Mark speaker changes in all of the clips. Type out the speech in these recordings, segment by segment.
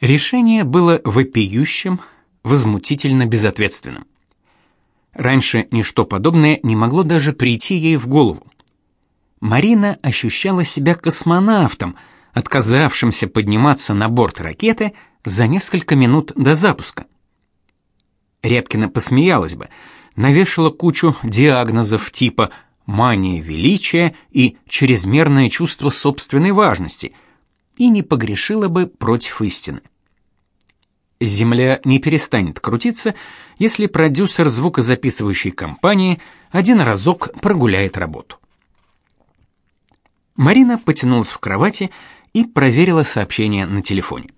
Speaker 1: Решение было вопиющим, возмутительно безответственным. Раньше ничто подобное не могло даже прийти ей в голову. Марина ощущала себя космонавтом, отказавшимся подниматься на борт ракеты за несколько минут до запуска. Рябкина посмеялась бы, навешала кучу диагнозов типа мания величия и чрезмерное чувство собственной важности и не погрешила бы против истины. Земля не перестанет крутиться, если продюсер звукозаписывающей компании один разок прогуляет работу. Марина потянулась в кровати и проверила сообщение на телефоне.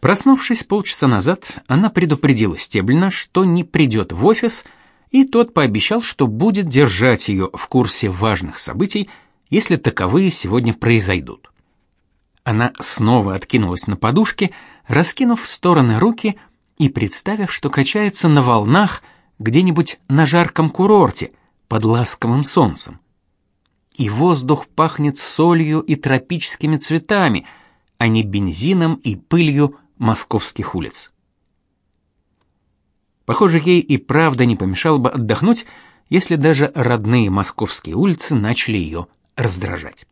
Speaker 1: Проснувшись полчаса назад, она предупредила Стеблина, что не придет в офис, и тот пообещал, что будет держать ее в курсе важных событий, если таковые сегодня произойдут. Она снова откинулась на подушке, раскинув в стороны руки и представив, что качается на волнах где-нибудь на жарком курорте под ласковым солнцем. И воздух пахнет солью и тропическими цветами, а не бензином и пылью московских улиц. Похоже, ей и правда не помешало бы отдохнуть, если даже родные московские улицы начали ее раздражать.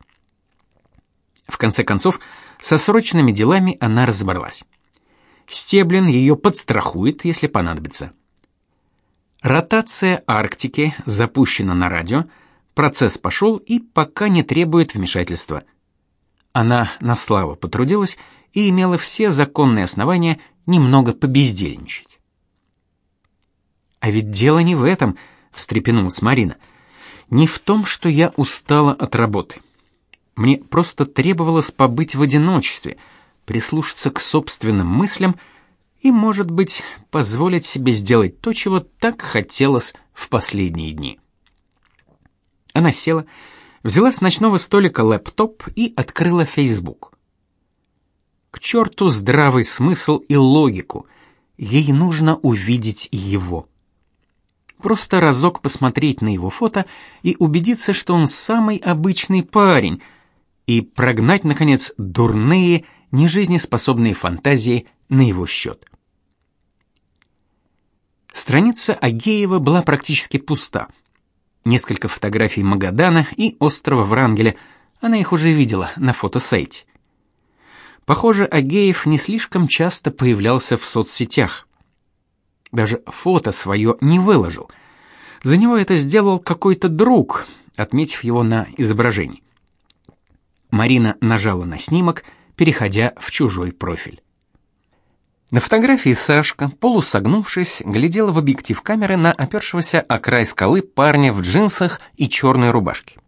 Speaker 1: В конце концов, со срочными делами она разобралась. Стеблин ее подстрахует, если понадобится. Ротация Арктики запущена на радио, процесс пошел и пока не требует вмешательства. Она на славу потрудилась и имела все законные основания немного побездельничать. А ведь дело не в этом, встрепенулась Марина. Не в том, что я устала от работы. Мне просто требовалось побыть в одиночестве, прислушаться к собственным мыслям и, может быть, позволить себе сделать то, чего так хотелось в последние дни. Она села, взяла с ночного столика лэптоп и открыла Facebook. К черту здравый смысл и логику. Ей нужно увидеть его. Просто разок посмотреть на его фото и убедиться, что он самый обычный парень — и прогнать, наконец, дурные, нежизнеспособные фантазии на его счет. Страница Агеева была практически пуста. Несколько фотографий Магадана и острова Врангеля, она их уже видела на фотосайте. Похоже, Агеев не слишком часто появлялся в соцсетях. Даже фото свое не выложил. За него это сделал какой-то друг, отметив его на изображении. Марина нажала на снимок, переходя в чужой профиль. На фотографии Сашка, полусогнувшись, глядела в объектив камеры на опершегося о край скалы парня в джинсах и черной рубашке.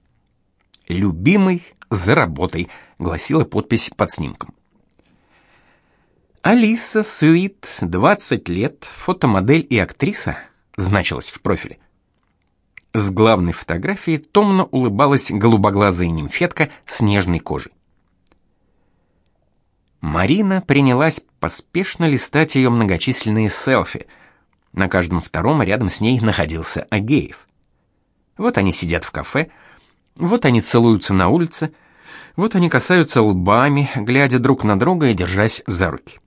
Speaker 1: «Любимый, за работой», — гласила подпись под снимком. Алиса Суит, 20 лет, фотомодель и актриса, значилась в профиле. С главной фотографии томно улыбалась голубоглазая нимфетка с нежной кожей. Марина принялась поспешно листать ее многочисленные селфи. На каждом втором рядом с ней находился Агеев. Вот они сидят в кафе, вот они целуются на улице, вот они касаются лбами, глядя друг на друга и держась за руки.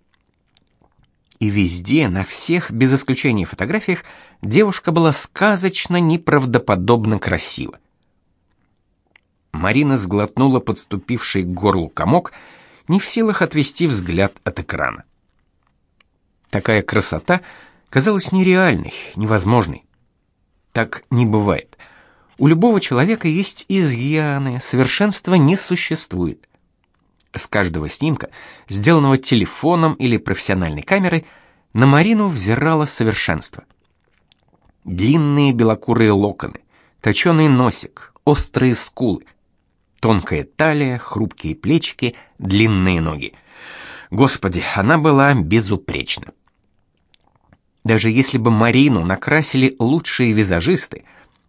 Speaker 1: И везде, на всех, без исключения фотографиях, девушка была сказочно неправдоподобно красива. Марина сглотнула подступивший к горлу комок, не в силах отвести взгляд от экрана. Такая красота казалась нереальной, невозможной. Так не бывает. У любого человека есть изъяны, совершенства не существует. С каждого снимка, сделанного телефоном или профессиональной камерой, на Марину взирало совершенство. Длинные белокурые локоны, точеный носик, острые скулы, тонкая талия, хрупкие плечики, длинные ноги. Господи, она была безупречна. Даже если бы Марину накрасили лучшие визажисты,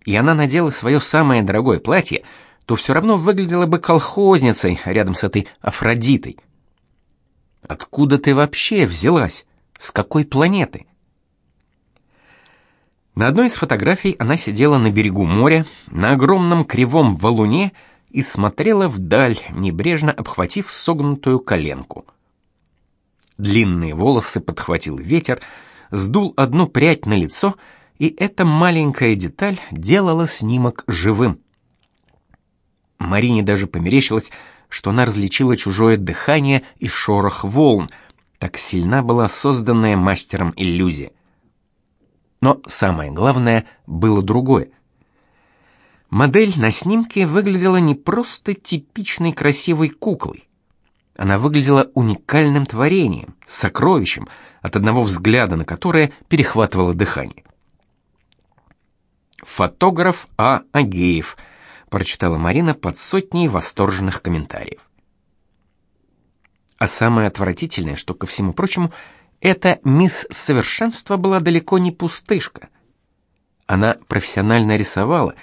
Speaker 1: и она надела свое самое дорогое платье – то все равно выглядела бы колхозницей рядом с этой Афродитой. Откуда ты вообще взялась? С какой планеты? На одной из фотографий она сидела на берегу моря, на огромном кривом валуне и смотрела вдаль, небрежно обхватив согнутую коленку. Длинные волосы подхватил ветер, сдул одну прядь на лицо, и эта маленькая деталь делала снимок живым. Марине даже померещилось, что она различила чужое дыхание и шорох волн. Так сильна была созданная мастером иллюзия. Но самое главное было другое. Модель на снимке выглядела не просто типичной красивой куклой. Она выглядела уникальным творением, сокровищем, от одного взгляда на которое перехватывало дыхание. Фотограф А. Агеев, прочитала Марина под сотней восторженных комментариев. А самое отвратительное, что ко всему прочему, эта мисс Совершенство была далеко не пустышка. Она профессионально рисовала,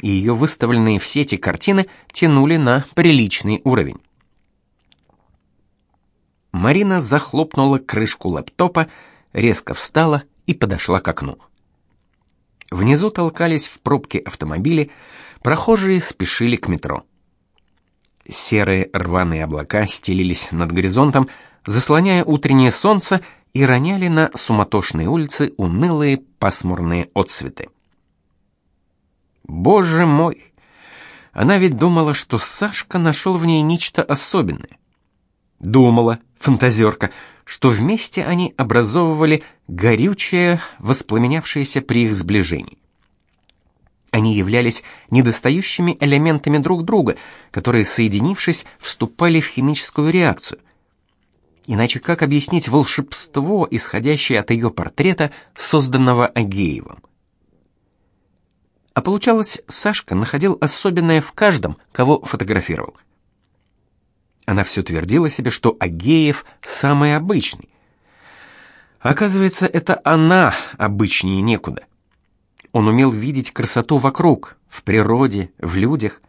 Speaker 1: и ее выставленные в сети картины тянули на приличный уровень. Марина захлопнула крышку лэптопа, резко встала и подошла к окну. Внизу толкались в пробке автомобили, прохожие спешили к метро. Серые рваные облака стелились над горизонтом, заслоняя утреннее солнце и роняли на суматошные улицы унылые пасмурные отсветы. Боже мой! Она ведь думала, что Сашка нашел в ней нечто особенное. Думала, фантазерка, что вместе они образовывали горючее, воспламенявшееся при их сближении. Они являлись недостающими элементами друг друга, которые, соединившись, вступали в химическую реакцию. Иначе как объяснить волшебство, исходящее от ее портрета, созданного Агеевым? А получалось, Сашка находил особенное в каждом, кого фотографировал. Она все твердила себе, что Агеев самый обычный. Оказывается, это она обычнее некуда. Он умел видеть красоту вокруг, в природе, в людях.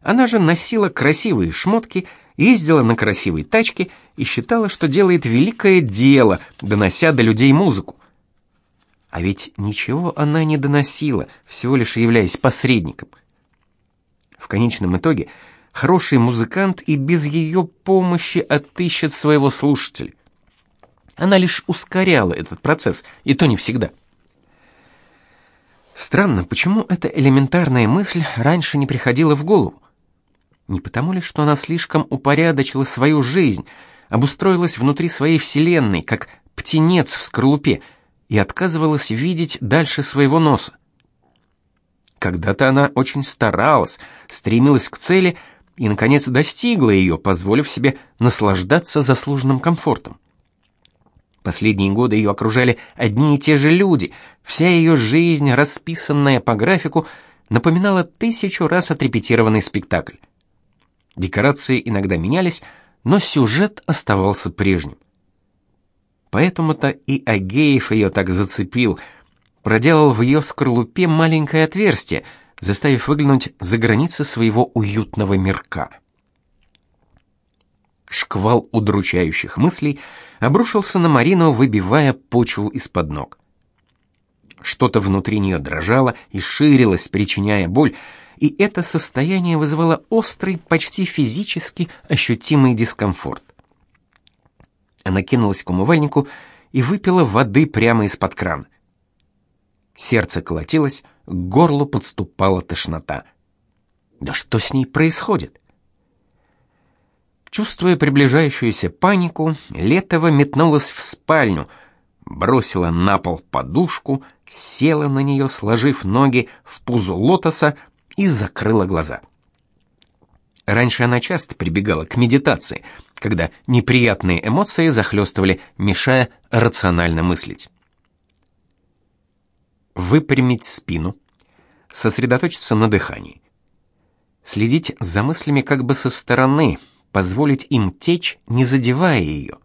Speaker 1: Она же носила красивые шмотки, ездила на красивой тачке и считала, что делает великое дело, донося до людей музыку. А ведь ничего она не доносила, всего лишь являясь посредником. В конечном итоге хороший музыкант и без ее помощи отыщет своего слушателя. Она лишь ускоряла этот процесс, и то не всегда. Странно, почему эта элементарная мысль раньше не приходила в голову? Не потому ли, что она слишком упорядочила свою жизнь, обустроилась внутри своей вселенной, как птенец в скорлупе, и отказывалась видеть дальше своего носа? Когда-то она очень старалась, стремилась к цели и, наконец, достигла ее, позволив себе наслаждаться заслуженным комфортом. Последние годы ее окружали одни и те же люди. Вся ее жизнь, расписанная по графику, напоминала тысячу раз отрепетированный спектакль. Декорации иногда менялись, но сюжет оставался прежним. Поэтому-то и Агеев ее так зацепил, проделал в ее скорлупе маленькое отверстие, заставив выглянуть за границы своего уютного мирка. Шквал удручающих мыслей обрушился на Марину, выбивая почву из-под ног. Что-то внутри нее дрожало и ширилось, причиняя боль, и это состояние вызывало острый, почти физически ощутимый дискомфорт. Она кинулась к умывальнику и выпила воды прямо из-под крана. Сердце колотилось, к горлу подступала тошнота. Да что с ней происходит? Чувствуя приближающуюся панику, Летова метнулась в спальню, бросила на пол подушку, села на нее, сложив ноги в пузо лотоса и закрыла глаза. Раньше она часто прибегала к медитации, когда неприятные эмоции захлестывали, мешая рационально мыслить. Выпрямить спину, сосредоточиться на дыхании. Следить за мыслями как бы со стороны, позволить им течь, не задевая ее.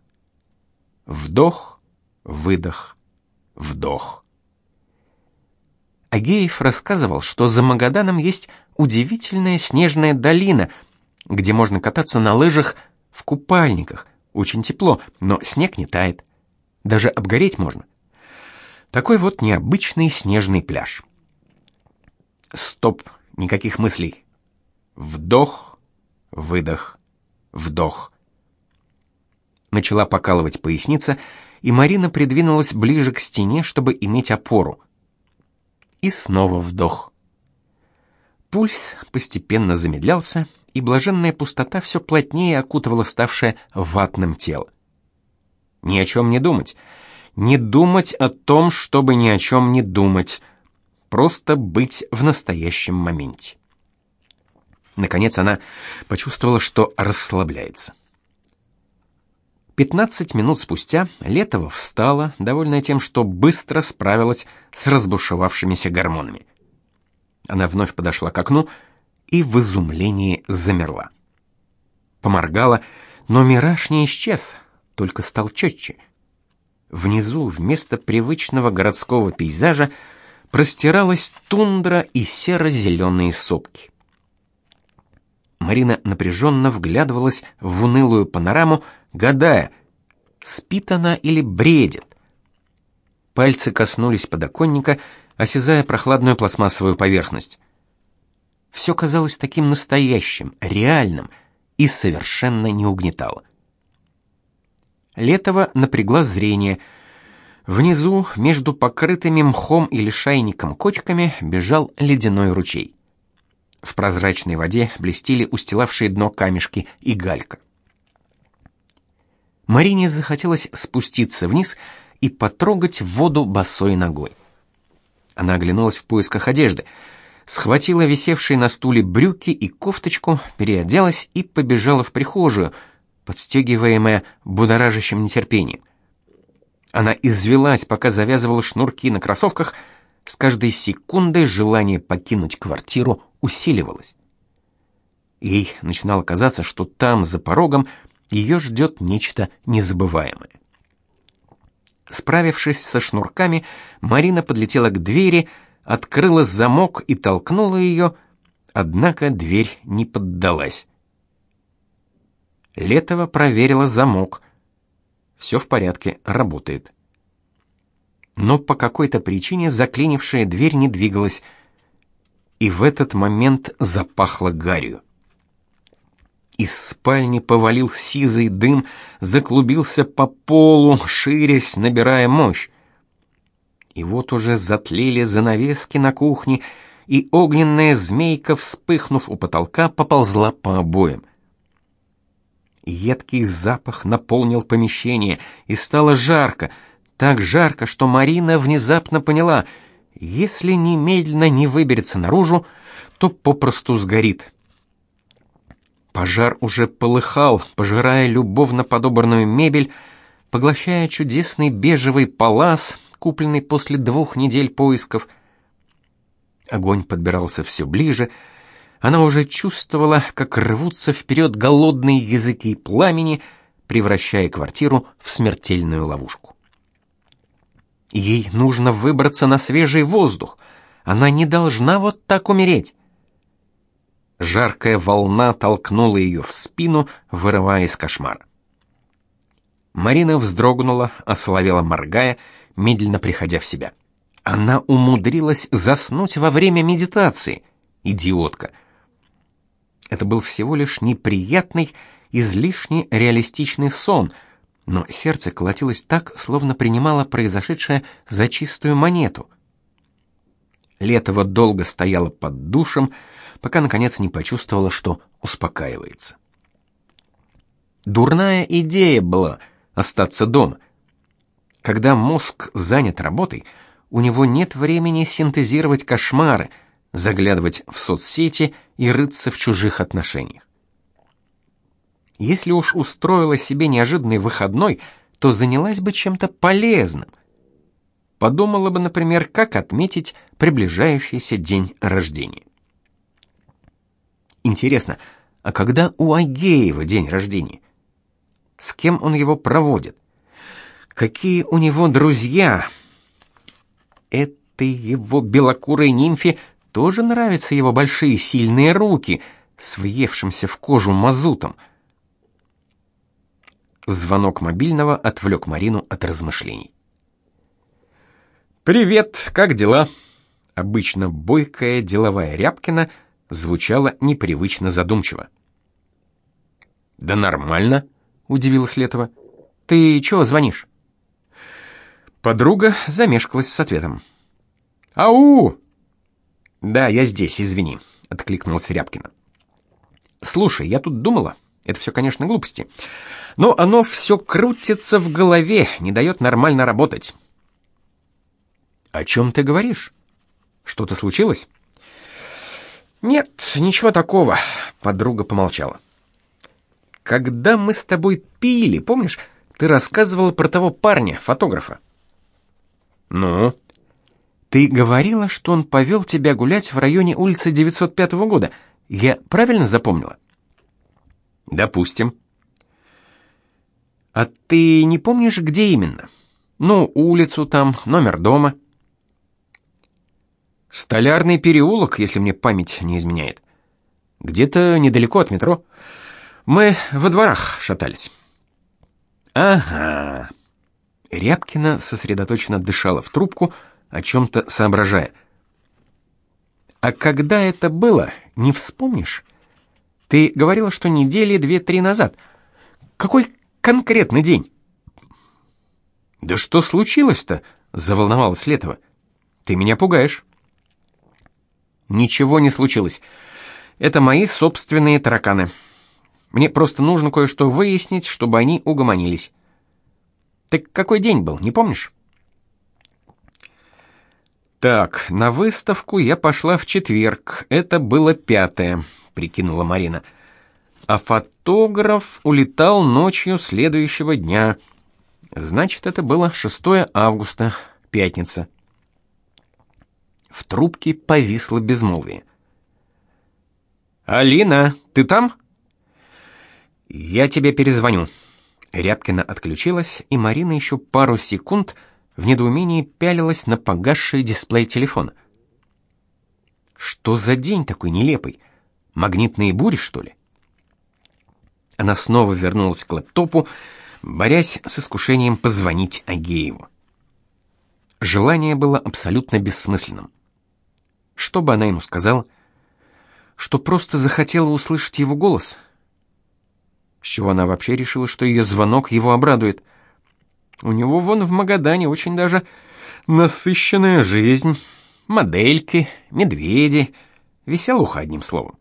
Speaker 1: Вдох, выдох, вдох. Агеев рассказывал, что за Магаданом есть удивительная снежная долина, где можно кататься на лыжах в купальниках. Очень тепло, но снег не тает. Даже обгореть можно. Такой вот необычный снежный пляж. Стоп, никаких мыслей. Вдох, выдох, вдох. Начала покалывать поясница, и Марина придвинулась ближе к стене, чтобы иметь опору. И снова вдох. Пульс постепенно замедлялся, и блаженная пустота все плотнее окутывала ставшее ватным тело. Ни о чем не думать. Не думать о том, чтобы ни о чем не думать. Просто быть в настоящем моменте. Наконец она почувствовала, что расслабляется. Пятнадцать минут спустя Летова встала, довольная тем, что быстро справилась с разбушевавшимися гормонами. Она вновь подошла к окну и в изумлении замерла. Поморгала, но мираж не исчез, только стал четче. Внизу, вместо привычного городского пейзажа, простиралась тундра и серо-зеленые сопки. Марина напряженно вглядывалась в унылую панораму, гадая, спит она или бредит. Пальцы коснулись подоконника, осязая прохладную пластмассовую поверхность. Все казалось таким настоящим, реальным и совершенно не угнетало. Летова напрягла зрение. Внизу, между покрытыми мхом или шайником кочками, бежал ледяной ручей. В прозрачной воде блестели устилавшие дно камешки и галька. Марине захотелось спуститься вниз и потрогать воду босой ногой. Она оглянулась в поисках одежды, схватила висевшие на стуле брюки и кофточку, переоделась и побежала в прихожую, подстегиваемая будоражащим нетерпением. Она извелась, пока завязывала шнурки на кроссовках, с каждой секундой желание покинуть квартиру усиливалось. Ей начинало казаться, что там, за порогом, ее ждет нечто незабываемое. Справившись со шнурками, Марина подлетела к двери, открыла замок и толкнула ее, однако дверь не поддалась. Летова проверила замок. Все в порядке, работает. Но по какой-то причине заклинившая дверь не двигалась, и в этот момент запахло гарью. Из спальни повалил сизый дым, заклубился по полу, ширясь, набирая мощь. И вот уже затлели занавески на кухне, и огненная змейка, вспыхнув у потолка, поползла по обоям. Едкий запах наполнил помещение, и стало жарко, так жарко, что Марина внезапно поняла, если немедленно не выберется наружу, то попросту сгорит. Пожар уже полыхал, пожирая любовно подобранную мебель, поглощая чудесный бежевый палас, купленный после двух недель поисков. Огонь подбирался все ближе. Она уже чувствовала, как рвутся вперед голодные языки пламени, превращая квартиру в смертельную ловушку. Ей нужно выбраться на свежий воздух. Она не должна вот так умереть. Жаркая волна толкнула ее в спину, вырывая из кошмара. Марина вздрогнула, ословела моргая, медленно приходя в себя. Она умудрилась заснуть во время медитации. Идиотка. Это был всего лишь неприятный, излишне реалистичный сон, но сердце колотилось так, словно принимало произошедшее за чистую монету. Летова долго стояла под душем, пока наконец не почувствовала, что успокаивается. Дурная идея была остаться дома. Когда мозг занят работой, у него нет времени синтезировать кошмары, заглядывать в соцсети и рыться в чужих отношениях. Если уж устроила себе неожиданный выходной, то занялась бы чем-то полезным. Подумала бы, например, как отметить приближающийся день рождения. Интересно, а когда у Агеева день рождения? С кем он его проводит? Какие у него друзья? Этой его белокурой нимфе тоже нравятся его большие сильные руки с въевшимся в кожу мазутом. Звонок мобильного отвлек Марину от размышлений. «Привет, как дела?» Обычно бойкая деловая Рябкина – звучало непривычно задумчиво. «Да нормально», — удивилась Летова. Ты чего звонишь?» Подруга замешкалась с ответом. «Ау!» «Да, я здесь, извини», — откликнулась Рябкина. «Слушай, я тут думала, это все, конечно, глупости, но оно все крутится в голове, не дает нормально работать». «О чем ты говоришь? Что-то случилось?» «Нет, ничего такого», — подруга помолчала. «Когда мы с тобой пили, помнишь, ты рассказывала про того парня, фотографа?» «Ну?» «Ты говорила, что он повел тебя гулять в районе улицы 905 года. Я правильно запомнила?» «Допустим». «А ты не помнишь, где именно? Ну, улицу там, номер дома?» Столярный переулок, если мне память не изменяет. Где-то недалеко от метро. Мы во дворах шатались. Ага. Рябкина сосредоточенно дышала в трубку, о чем то соображая. А когда это было, не вспомнишь? Ты говорила, что недели две-три назад. Какой конкретный день? Да что случилось-то? заволновалась Летова. Ты меня пугаешь. Ничего не случилось. Это мои собственные тараканы. Мне просто нужно кое-что выяснить, чтобы они угомонились. Так какой день был, не помнишь? Так, на выставку я пошла в четверг. Это было пятое, прикинула Марина. А фотограф улетал ночью следующего дня. Значит, это было 6 августа, пятница. В трубке повисло безмолвие. «Алина, ты там?» «Я тебе перезвоню». Рябкина отключилась, и Марина еще пару секунд в недоумении пялилась на погасший дисплей телефона. «Что за день такой нелепый? Магнитные бури, что ли?» Она снова вернулась к лэптопу, борясь с искушением позвонить Агееву. Желание было абсолютно бессмысленным. Что бы она ему сказала? Что просто захотела услышать его голос? С чего она вообще решила, что ее звонок его обрадует? У него вон в Магадане очень даже насыщенная жизнь. Модельки, медведи, веселуха одним словом.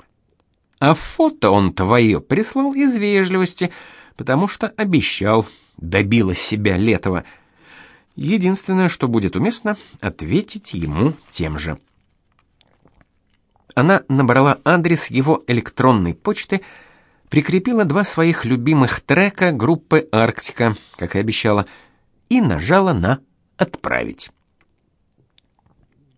Speaker 1: А фото он твое прислал из вежливости, потому что обещал, добила себя Летова. Единственное, что будет уместно, ответить ему тем же она набрала адрес его электронной почты, прикрепила два своих любимых трека группы Арктика, как и обещала, и нажала на «Отправить».